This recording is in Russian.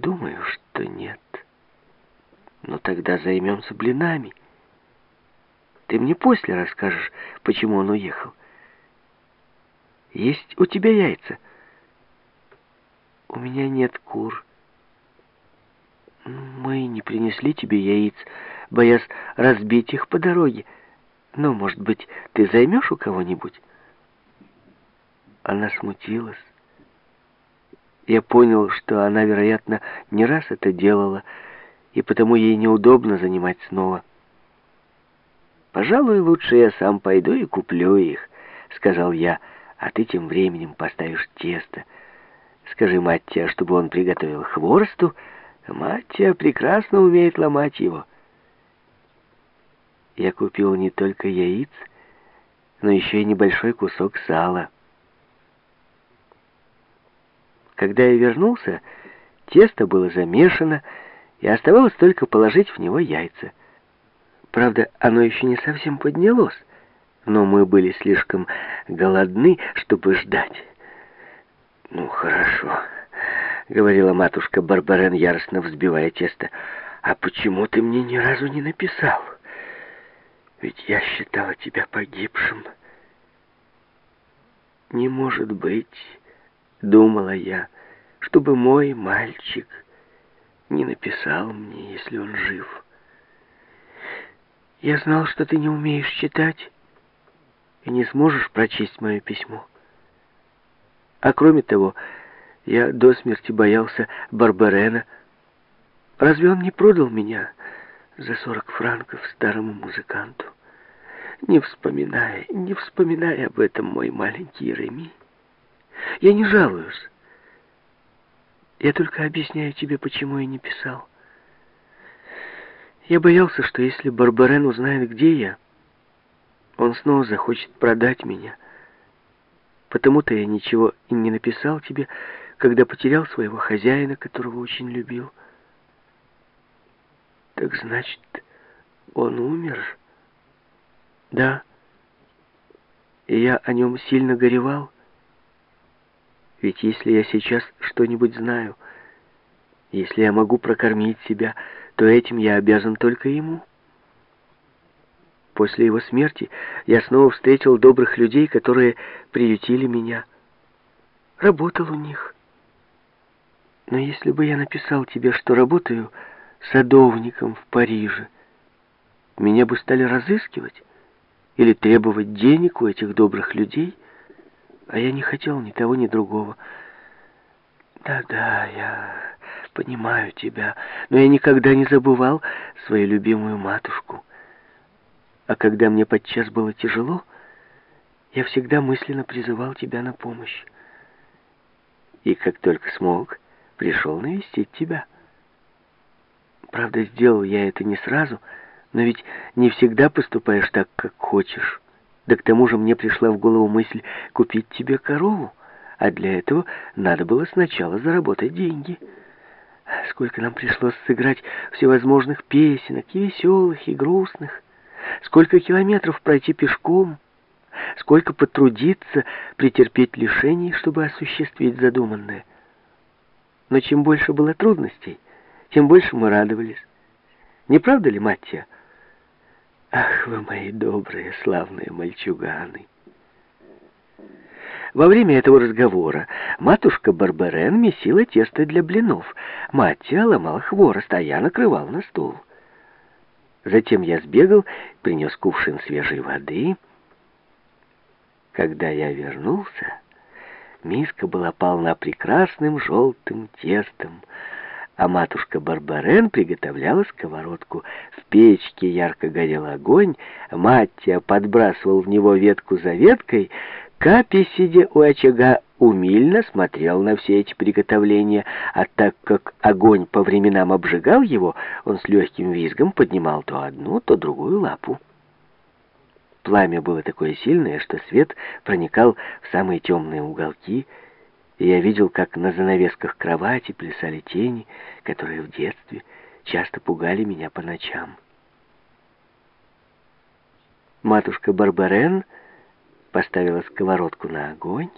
Думаю, что нет. Но тогда займемся блинами. Ты мне после расскажешь, почему он уехал. Есть у тебя яйца? У меня нет кур. Мы не принесли тебе яиц, боясь разбить их по дороге. Но, может быть, ты займешь у кого-нибудь? Она смутилась. Я понял, что она, вероятно, не раз это делала, и потому ей неудобно занимать снова. «Пожалуй, лучше я сам пойду и куплю их», — сказал я, «а ты тем временем поставишь тесто. Скажи Маттия, чтобы он приготовил хворосту. Маттия прекрасно умеет ломать его». Я купил не только яиц, но еще и небольшой кусок сала. Когда я вернулся, тесто было замешано, и оставалось только положить в него яйца. Правда, оно еще не совсем поднялось, но мы были слишком голодны, чтобы ждать. «Ну, хорошо», — говорила матушка Барбарен, яростно взбивая тесто. «А почему ты мне ни разу не написал? Ведь я считала тебя погибшим». «Не может быть», — думала я, — «чтобы мой мальчик не написал мне, если он жив». Я знал, что ты не умеешь читать и не сможешь прочесть мое письмо. А кроме того, я до смерти боялся Барбарена. Разве он не продал меня за сорок франков старому музыканту? Не вспоминая, не вспоминая об этом, мой маленький Реми. Я не жалуюсь. Я только объясняю тебе, почему я не писал. Я боялся, что если Барбарен узнает, где я, он снова захочет продать меня. Потому-то я ничего и не написал тебе, когда потерял своего хозяина, которого очень любил. Так значит, он умер? Да. И я о нем сильно горевал. Ведь если я сейчас что-нибудь знаю, если я могу прокормить себя, то этим я обязан только ему. После его смерти я снова встретил добрых людей, которые приютили меня. Работал у них. Но если бы я написал тебе, что работаю садовником в Париже, меня бы стали разыскивать или требовать денег у этих добрых людей, а я не хотел ни того, ни другого. Да-да, я понимаю тебя, но я никогда не забывал свою любимую матушку. А когда мне подчас было тяжело, я всегда мысленно призывал тебя на помощь. И как только смог, пришел навестить тебя. Правда, сделал я это не сразу, но ведь не всегда поступаешь так, как хочешь. Да к тому же мне пришла в голову мысль купить тебе корову, а для этого надо было сначала заработать деньги. Сколько нам пришлось сыграть всевозможных песенок, и веселых, и грустных. Сколько километров пройти пешком. Сколько потрудиться, претерпеть лишений, чтобы осуществить задуманное. Но чем больше было трудностей, тем больше мы радовались. Не правда ли, Маттия? Ах, вы мои добрые, славные мальчуганы! Во время этого разговора матушка Барберен месила тесто для блинов. Мать ломала хворост, а я накрывал на стол. Затем я сбегал, принес кувшин свежей воды. Когда я вернулся, миска была полна прекрасным желтым тестом, а матушка Барбарен приготовляла сковородку. В печке ярко горел огонь, Маттия подбрасывал в него ветку за веткой, Капи, сидя у очага, умильно смотрел на все эти приготовления, а так как огонь по временам обжигал его, он с легким визгом поднимал то одну, то другую лапу. Пламя было такое сильное, что свет проникал в самые темные уголки, и я видел, как на занавесках кровати плясали тени, которые в детстве часто пугали меня по ночам. Матушка Барбарен поставила сковородку на огонь,